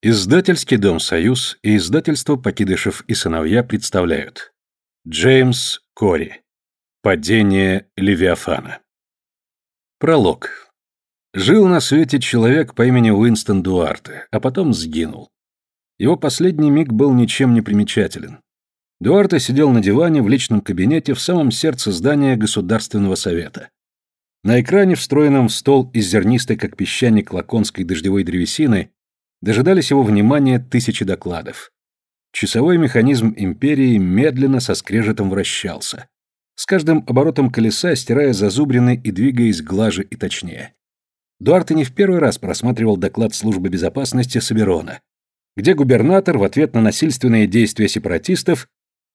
Издательский дом «Союз» и издательство «Покидышев и сыновья» представляют Джеймс Кори Падение Левиафана Пролог Жил на свете человек по имени Уинстон Дуарте, а потом сгинул. Его последний миг был ничем не примечателен. Дуарте сидел на диване в личном кабинете в самом сердце здания Государственного совета. На экране, встроенном в стол из зернистой, как песчаник, лаконской дождевой древесины, Дожидались его внимания тысячи докладов. Часовой механизм империи медленно со скрежетом вращался, с каждым оборотом колеса стирая зазубрины и двигаясь глаже и точнее. Дуарте не в первый раз просматривал доклад службы безопасности Соберона, где губернатор в ответ на насильственные действия сепаратистов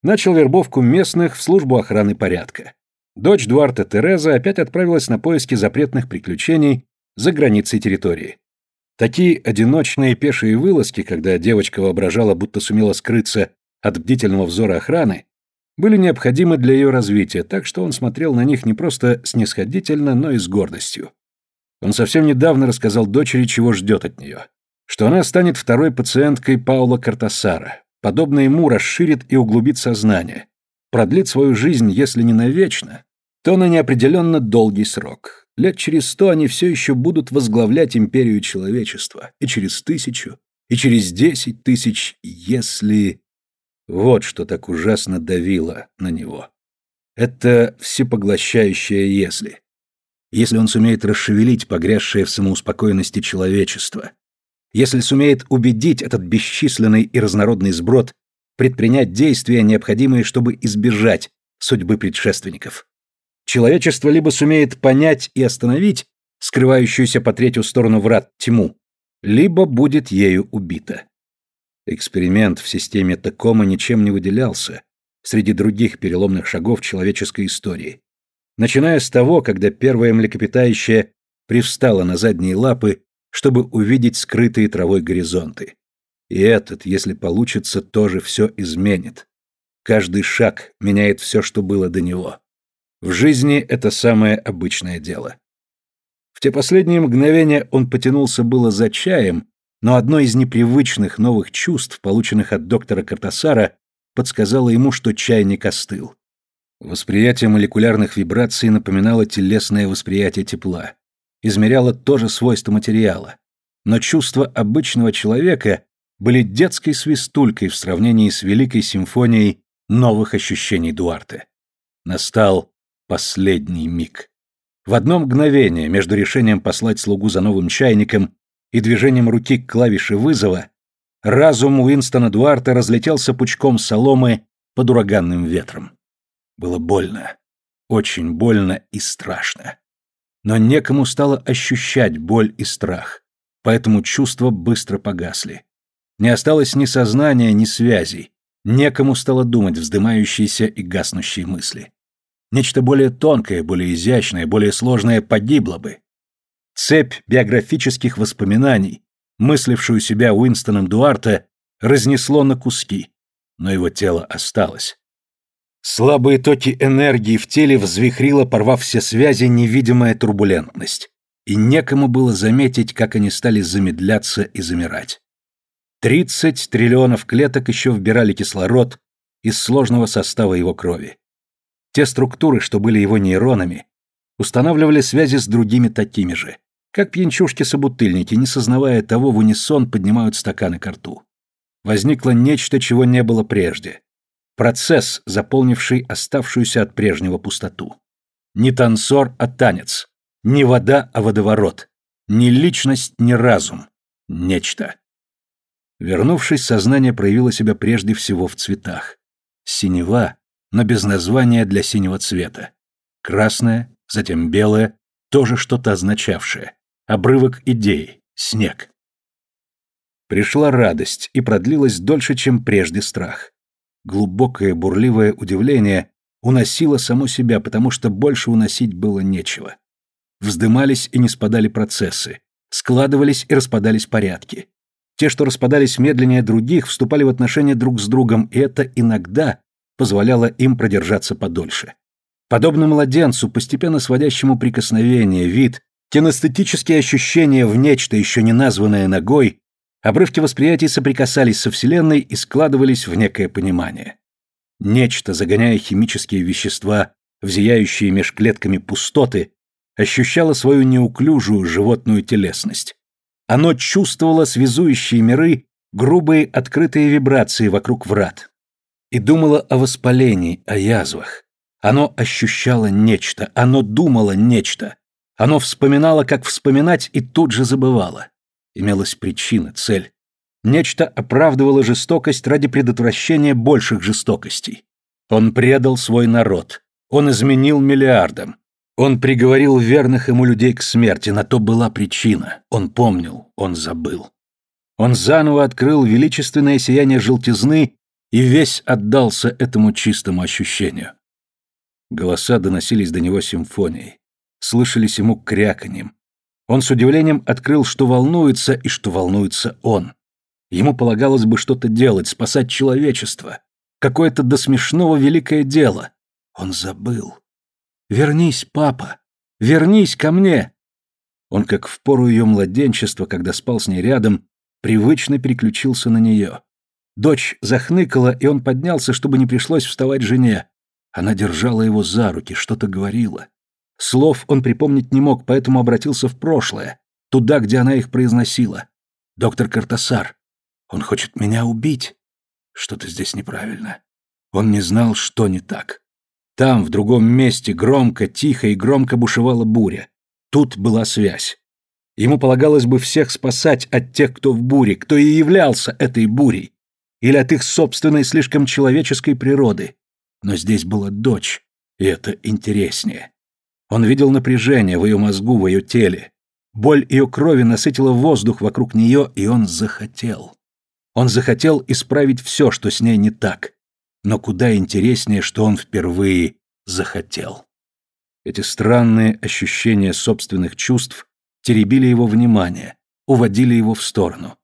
начал вербовку местных в службу охраны порядка. Дочь Дуарта Тереза опять отправилась на поиски запретных приключений за границей территории. Такие одиночные пешие вылазки, когда девочка воображала, будто сумела скрыться от бдительного взора охраны, были необходимы для ее развития, так что он смотрел на них не просто снисходительно, но и с гордостью. Он совсем недавно рассказал дочери, чего ждет от нее. Что она станет второй пациенткой Паула Картасара, подобно ему расширит и углубит сознание, продлит свою жизнь, если не навечно, то на неопределенно долгий срок. Лет через сто они все еще будут возглавлять империю человечества, и через тысячу, и через десять тысяч, если... Вот что так ужасно давило на него. Это всепоглощающее «если». Если он сумеет расшевелить погрязшее в самоуспокоенности человечество, если сумеет убедить этот бесчисленный и разнородный сброд предпринять действия, необходимые, чтобы избежать судьбы предшественников, Человечество либо сумеет понять и остановить скрывающуюся по третью сторону врат тьму, либо будет ею убито. Эксперимент в системе Текома ничем не выделялся среди других переломных шагов человеческой истории. Начиная с того, когда первая млекопитающее привстало на задние лапы, чтобы увидеть скрытые травой горизонты. И этот, если получится, тоже все изменит. Каждый шаг меняет все, что было до него. В жизни это самое обычное дело. В те последние мгновения он потянулся было за чаем, но одно из непривычных новых чувств, полученных от доктора Картасара, подсказало ему, что чайник остыл. Восприятие молекулярных вибраций напоминало телесное восприятие тепла, измеряло тоже свойства материала, но чувства обычного человека были детской свистулькой в сравнении с великой симфонией новых ощущений Дуарте. Настал Последний миг. В одно мгновение между решением послать слугу за новым чайником и движением руки к клавише вызова разум Уинстона Дуарта разлетелся пучком соломы под ураганным ветром. Было больно, очень больно и страшно. Но некому стало ощущать боль и страх, поэтому чувства быстро погасли. Не осталось ни сознания, ни связей, некому стало думать вздымающиеся и гаснущие мысли. Нечто более тонкое, более изящное, более сложное погибло бы. Цепь биографических воспоминаний, мыслившую себя Уинстоном Дуарте, разнесло на куски, но его тело осталось. Слабые токи энергии в теле взвихрила, порвав все связи, невидимая турбулентность, и некому было заметить, как они стали замедляться и замирать. Тридцать триллионов клеток еще вбирали кислород из сложного состава его крови. Те структуры, что были его нейронами, устанавливали связи с другими такими же. Как пьянчушки-собутыльники, не сознавая того, в унисон поднимают стаканы к рту. Возникло нечто, чего не было прежде. Процесс, заполнивший оставшуюся от прежнего пустоту. Не танцор, а танец. Не вода, а водоворот. Не личность, не разум. Нечто. Вернувшись, сознание проявило себя прежде всего в цветах. Синева но без названия для синего цвета. Красное, затем белое, тоже что-то означавшее. Обрывок идеи, снег. Пришла радость и продлилась дольше, чем прежде страх. Глубокое бурливое удивление уносило само себя, потому что больше уносить было нечего. Вздымались и не спадали процессы, складывались и распадались порядки. Те, что распадались медленнее других, вступали в отношения друг с другом, и это иногда позволяло им продержаться подольше. Подобно младенцу, постепенно сводящему прикосновение, вид, кинестетические ощущения в нечто, еще не названное ногой, Обрывки восприятий соприкасались со Вселенной и складывались в некое понимание. Нечто, загоняя химические вещества в зияющие меж клетками пустоты, ощущало свою неуклюжую животную телесность. Оно чувствовало связующие миры грубые открытые вибрации вокруг врат и думало о воспалении, о язвах. Оно ощущало нечто, оно думало нечто. Оно вспоминало, как вспоминать, и тут же забывало. Имелась причина, цель. Нечто оправдывало жестокость ради предотвращения больших жестокостей. Он предал свой народ. Он изменил миллиардам. Он приговорил верных ему людей к смерти, на то была причина. Он помнил, он забыл. Он заново открыл величественное сияние желтизны и весь отдался этому чистому ощущению. Голоса доносились до него симфонией, слышались ему кряканьем. Он с удивлением открыл, что волнуется и что волнуется он. Ему полагалось бы что-то делать, спасать человечество. Какое-то до смешного великое дело. Он забыл. «Вернись, папа! Вернись ко мне!» Он, как в пору ее младенчества, когда спал с ней рядом, привычно переключился на нее. Дочь захныкала, и он поднялся, чтобы не пришлось вставать жене. Она держала его за руки, что-то говорила. Слов он припомнить не мог, поэтому обратился в прошлое, туда, где она их произносила. «Доктор Картасар, он хочет меня убить. Что-то здесь неправильно». Он не знал, что не так. Там, в другом месте, громко, тихо и громко бушевала буря. Тут была связь. Ему полагалось бы всех спасать от тех, кто в буре, кто и являлся этой бурей, или от их собственной слишком человеческой природы. Но здесь была дочь, и это интереснее. Он видел напряжение в ее мозгу, в ее теле. Боль ее крови насытила воздух вокруг нее, и он захотел. Он захотел исправить все, что с ней не так. Но куда интереснее, что он впервые захотел. Эти странные ощущения собственных чувств теребили его внимание, уводили его в сторону.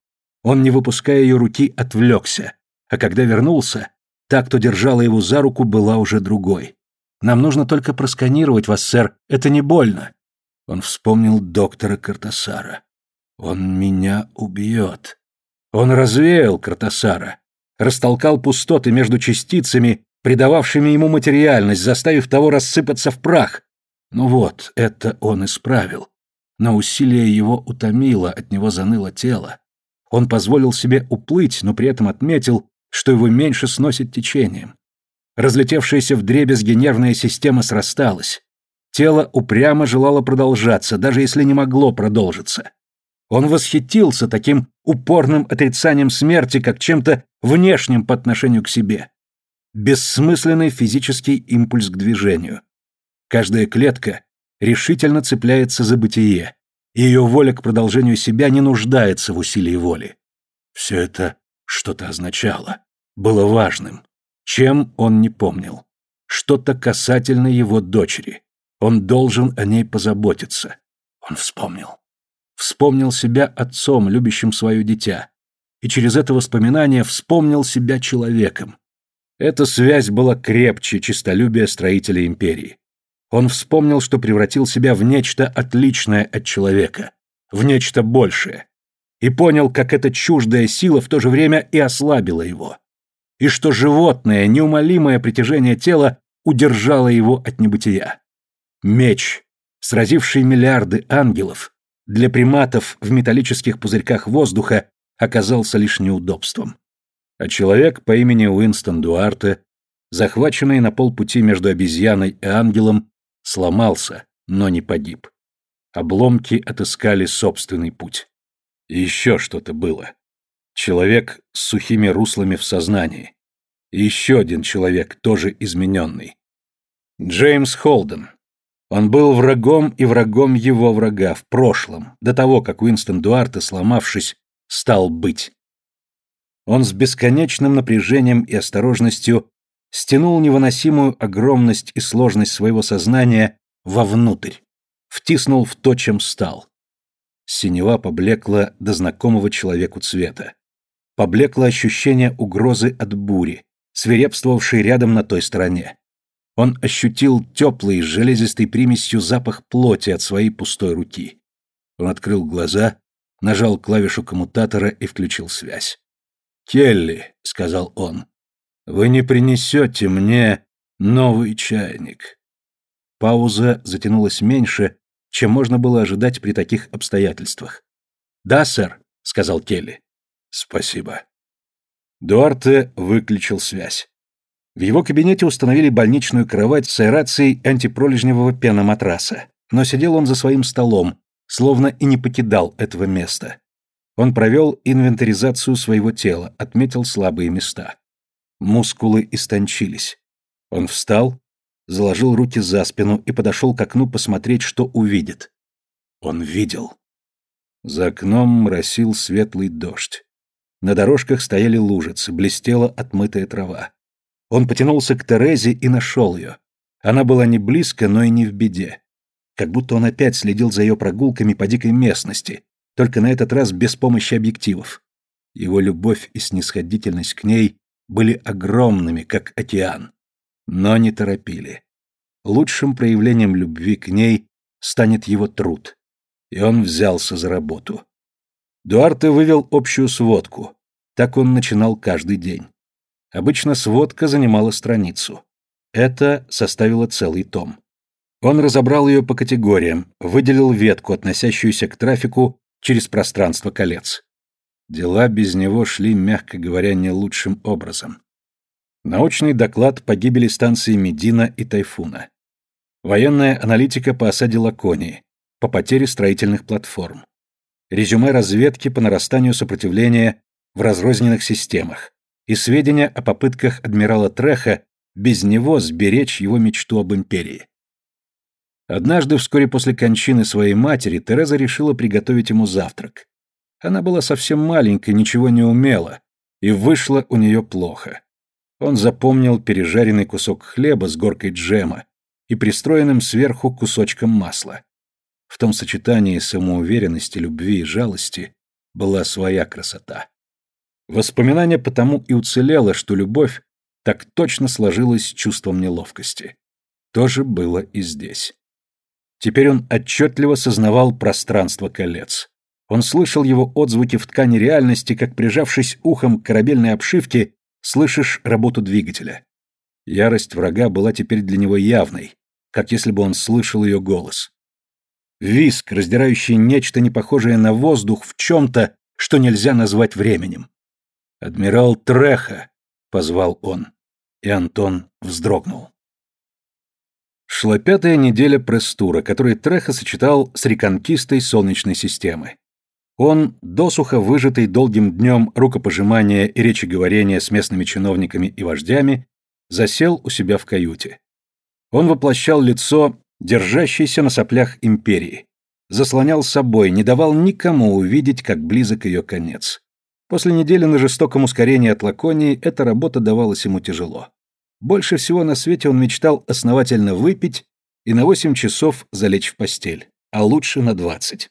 Он, не выпуская ее руки, отвлекся, а когда вернулся, та, кто держала его за руку, была уже другой. «Нам нужно только просканировать вас, сэр, это не больно». Он вспомнил доктора Картасара. «Он меня убьет». Он развеял Картасара, растолкал пустоты между частицами, придававшими ему материальность, заставив того рассыпаться в прах. Ну вот, это он исправил но усилие его утомило, от него заныло тело. Он позволил себе уплыть, но при этом отметил, что его меньше сносит течением. Разлетевшаяся вдребезги нервная система срасталась. Тело упрямо желало продолжаться, даже если не могло продолжиться. Он восхитился таким упорным отрицанием смерти, как чем-то внешним по отношению к себе. Бессмысленный физический импульс к движению. Каждая клетка решительно цепляется за бытие, и ее воля к продолжению себя не нуждается в усилии воли. Все это что-то означало, было важным. Чем он не помнил? Что-то касательно его дочери. Он должен о ней позаботиться. Он вспомнил. Вспомнил себя отцом, любящим свое дитя. И через это воспоминание вспомнил себя человеком. Эта связь была крепче честолюбия строителя империи. Он вспомнил, что превратил себя в нечто отличное от человека, в нечто большее, и понял, как эта чуждая сила в то же время и ослабила его, и что животное, неумолимое притяжение тела удержало его от небытия. Меч, сразивший миллиарды ангелов, для приматов в металлических пузырьках воздуха оказался лишь неудобством. А человек по имени Уинстон Дуарте, захваченный на полпути между обезьяной и ангелом, Сломался, но не погиб. Обломки отыскали собственный путь. И еще что-то было. Человек с сухими руслами в сознании. И еще один человек, тоже измененный. Джеймс Холден. Он был врагом и врагом его врага в прошлом, до того, как Уинстон Дуарте, сломавшись, стал быть. Он с бесконечным напряжением и осторожностью стянул невыносимую огромность и сложность своего сознания вовнутрь, втиснул в то, чем стал. Синева поблекла до знакомого человеку цвета. Поблекло ощущение угрозы от бури, свирепствовавшей рядом на той стороне. Он ощутил теплый, железистой примесью запах плоти от своей пустой руки. Он открыл глаза, нажал клавишу коммутатора и включил связь. «Келли», — сказал он, — «вы не принесете мне новый чайник». Пауза затянулась меньше, чем можно было ожидать при таких обстоятельствах. «Да, сэр», — сказал Келли. «Спасибо». Дуарте выключил связь. В его кабинете установили больничную кровать с аэрацией антипролежневого пеноматраса, но сидел он за своим столом, словно и не покидал этого места. Он провел инвентаризацию своего тела, отметил слабые места. Мускулы истончились. Он встал, заложил руки за спину и подошел к окну посмотреть, что увидит. Он видел. За окном моросил светлый дождь. На дорожках стояли лужицы, блестела отмытая трава. Он потянулся к Терезе и нашел ее. Она была не близко, но и не в беде. Как будто он опять следил за ее прогулками по дикой местности, только на этот раз без помощи объективов. Его любовь и снисходительность к ней были огромными, как океан. Но не торопили. Лучшим проявлением любви к ней станет его труд. И он взялся за работу. Дуарте вывел общую сводку. Так он начинал каждый день. Обычно сводка занимала страницу. Это составило целый том. Он разобрал ее по категориям, выделил ветку, относящуюся к трафику через пространство колец. Дела без него шли, мягко говоря, не лучшим образом. Научный доклад по гибели станции Медина и Тайфуна. Военная аналитика по осаде Лаконии, по потере строительных платформ. Резюме разведки по нарастанию сопротивления в разрозненных системах и сведения о попытках адмирала Треха без него сберечь его мечту об империи. Однажды, вскоре после кончины своей матери, Тереза решила приготовить ему завтрак. Она была совсем маленькой, ничего не умела, и вышло у нее плохо. Он запомнил пережаренный кусок хлеба с горкой джема и пристроенным сверху кусочком масла. В том сочетании самоуверенности, любви и жалости была своя красота. Воспоминание потому и уцелело, что любовь так точно сложилась с чувством неловкости. То же было и здесь. Теперь он отчетливо сознавал пространство колец. Он слышал его отзвуки в ткани реальности, как прижавшись ухом к корабельной обшивке, слышишь работу двигателя. Ярость врага была теперь для него явной, как если бы он слышал ее голос. Виск, раздирающий нечто непохожее на воздух в чем-то, что нельзя назвать временем. «Адмирал Треха!» — позвал он, и Антон вздрогнул. Шла пятая неделя пресс-тура, который Треха сочетал с реконкистой Солнечной системы. Он, досуха выжатый долгим днем рукопожимания и речеговорения с местными чиновниками и вождями, засел у себя в каюте. Он воплощал лицо, держащееся на соплях империи, заслонял собой, не давал никому увидеть, как близок ее конец. После недели на жестоком ускорении от Лаконии эта работа давалась ему тяжело. Больше всего на свете он мечтал основательно выпить и на 8 часов залечь в постель, а лучше на 20.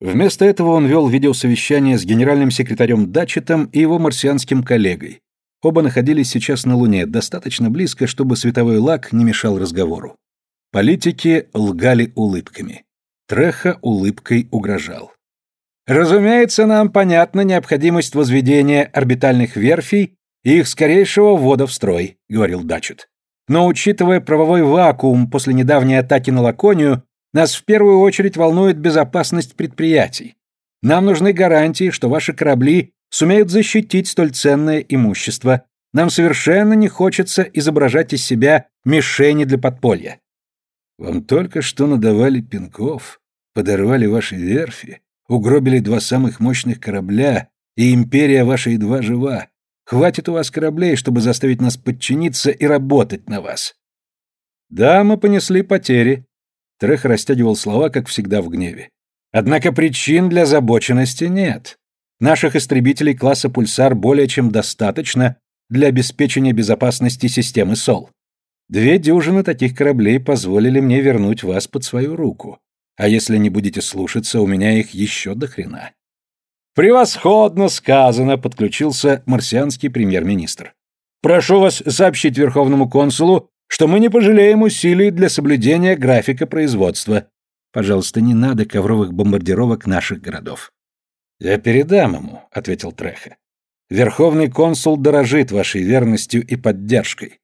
Вместо этого он вел видеосовещание с генеральным секретарем Датчетом и его марсианским коллегой. Оба находились сейчас на Луне, достаточно близко, чтобы световой лак не мешал разговору. Политики лгали улыбками. Треха улыбкой угрожал. Разумеется, нам понятна необходимость возведения орбитальных верфей и их скорейшего ввода в строй, говорил Дачет. Но учитывая правовой вакуум после недавней атаки на Лаконию, нас в первую очередь волнует безопасность предприятий. Нам нужны гарантии, что ваши корабли сумеют защитить столь ценное имущество. Нам совершенно не хочется изображать из себя мишени для подполья. Вам только что надавали пинков, подорвали ваши верфи, угробили два самых мощных корабля, и империя ваша едва жива. Хватит у вас кораблей, чтобы заставить нас подчиниться и работать на вас. Да, мы понесли потери. Трех растягивал слова, как всегда, в гневе. Однако причин для озабоченности нет. Наших истребителей класса «Пульсар» более чем достаточно для обеспечения безопасности системы СОЛ. Две дюжины таких кораблей позволили мне вернуть вас под свою руку. А если не будете слушаться, у меня их еще до хрена. «Превосходно сказано», — подключился марсианский премьер-министр. «Прошу вас сообщить Верховному консулу, что мы не пожалеем усилий для соблюдения графика производства. Пожалуйста, не надо ковровых бомбардировок наших городов». «Я передам ему», — ответил Треха. «Верховный консул дорожит вашей верностью и поддержкой.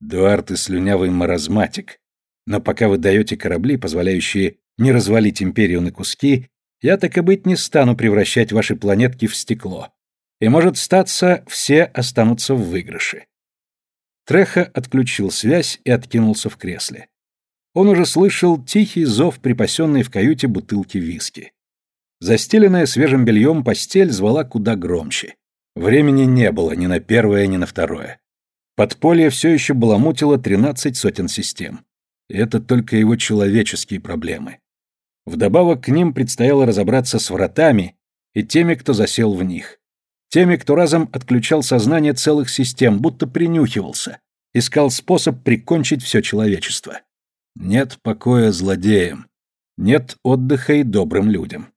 Дуарт и слюнявый маразматик. Но пока вы даете корабли, позволяющие не развалить империю на куски, я так и быть не стану превращать ваши планетки в стекло. И может статься, все останутся в выигрыше. Треха отключил связь и откинулся в кресле. Он уже слышал тихий зов припасенной в каюте бутылки виски. Застеленная свежим бельем постель звала куда громче. Времени не было ни на первое, ни на второе. Подполье все еще баламутило тринадцать сотен систем. И это только его человеческие проблемы. Вдобавок к ним предстояло разобраться с вратами и теми, кто засел в них. Теми, кто разом отключал сознание целых систем, будто принюхивался, искал способ прикончить все человечество. Нет покоя злодеям, нет отдыха и добрым людям.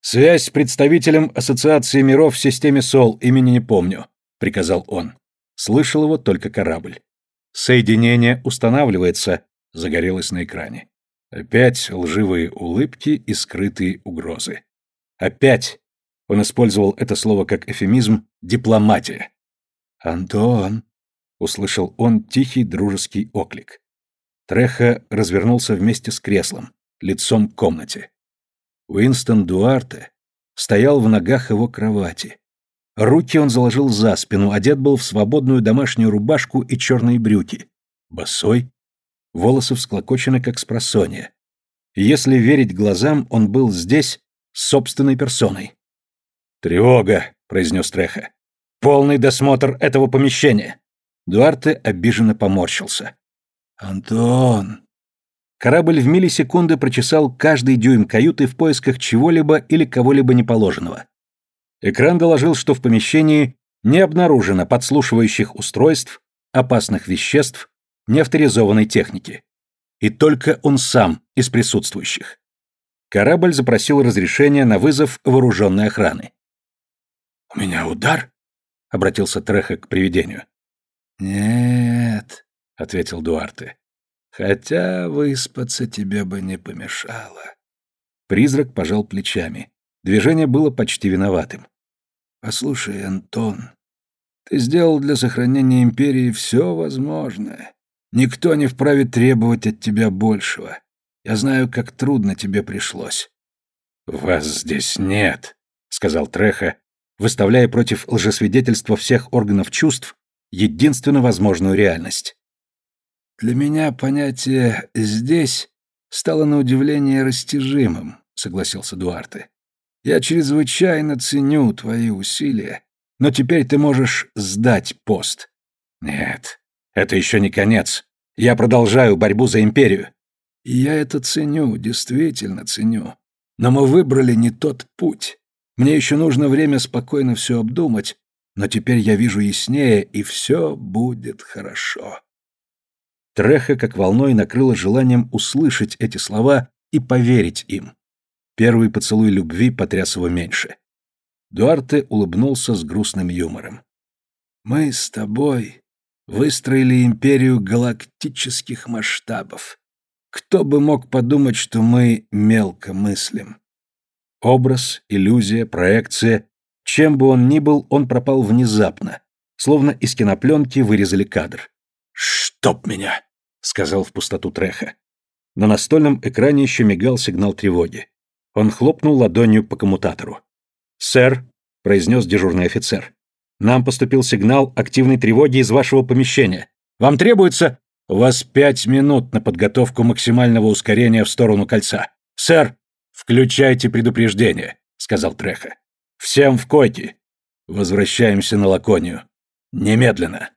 «Связь с представителем Ассоциации миров в системе СОЛ, имени не помню», — приказал он. Слышал его только корабль. «Соединение устанавливается», — загорелось на экране. Опять лживые улыбки и скрытые угрозы. Опять, он использовал это слово как эфемизм, дипломатия. «Антон», — услышал он тихий дружеский оклик. Треха развернулся вместе с креслом, лицом к комнате. Уинстон Дуарте стоял в ногах его кровати. Руки он заложил за спину, одет был в свободную домашнюю рубашку и черные брюки. Босой, волосы всклокочены, как с просонья. Если верить глазам, он был здесь собственной персоной. «Тревога!» — произнес Треха. «Полный досмотр этого помещения!» Дуарте обиженно поморщился. «Антон!» Корабль в миллисекунды прочесал каждый дюйм каюты в поисках чего-либо или кого-либо неположенного. Экран доложил, что в помещении не обнаружено подслушивающих устройств, опасных веществ, неавторизованной техники. И только он сам из присутствующих. Корабль запросил разрешение на вызов вооруженной охраны. «У меня удар?» — обратился Треха к привидению. «Нет», — ответил Дуарте. Хотя выспаться тебе бы не помешало. Призрак пожал плечами. Движение было почти виноватым. Послушай, Антон, ты сделал для сохранения империи все возможное. Никто не вправе требовать от тебя большего. Я знаю, как трудно тебе пришлось. Вас здесь нет, сказал Треха, выставляя против лжесвидетельства всех органов чувств единственно возможную реальность. Для меня понятие «здесь» стало на удивление растяжимым, согласился Дуарте. Я чрезвычайно ценю твои усилия, но теперь ты можешь сдать пост. Нет, это еще не конец. Я продолжаю борьбу за империю. Я это ценю, действительно ценю. Но мы выбрали не тот путь. Мне еще нужно время спокойно все обдумать, но теперь я вижу яснее, и все будет хорошо. Треха как волной накрыло желанием услышать эти слова и поверить им. Первый поцелуй любви потряс его меньше. Дуарте улыбнулся с грустным юмором. «Мы с тобой выстроили империю галактических масштабов. Кто бы мог подумать, что мы мелко мыслим?» Образ, иллюзия, проекция, чем бы он ни был, он пропал внезапно, словно из кинопленки вырезали кадр. «Чтоб меня!» — сказал в пустоту Треха. На настольном экране еще мигал сигнал тревоги. Он хлопнул ладонью по коммутатору. «Сэр», — произнес дежурный офицер, — «нам поступил сигнал активной тревоги из вашего помещения. Вам требуется...» «У вас пять минут на подготовку максимального ускорения в сторону кольца. Сэр, включайте предупреждение», — сказал Треха. «Всем в койки. Возвращаемся на Лаконию. Немедленно».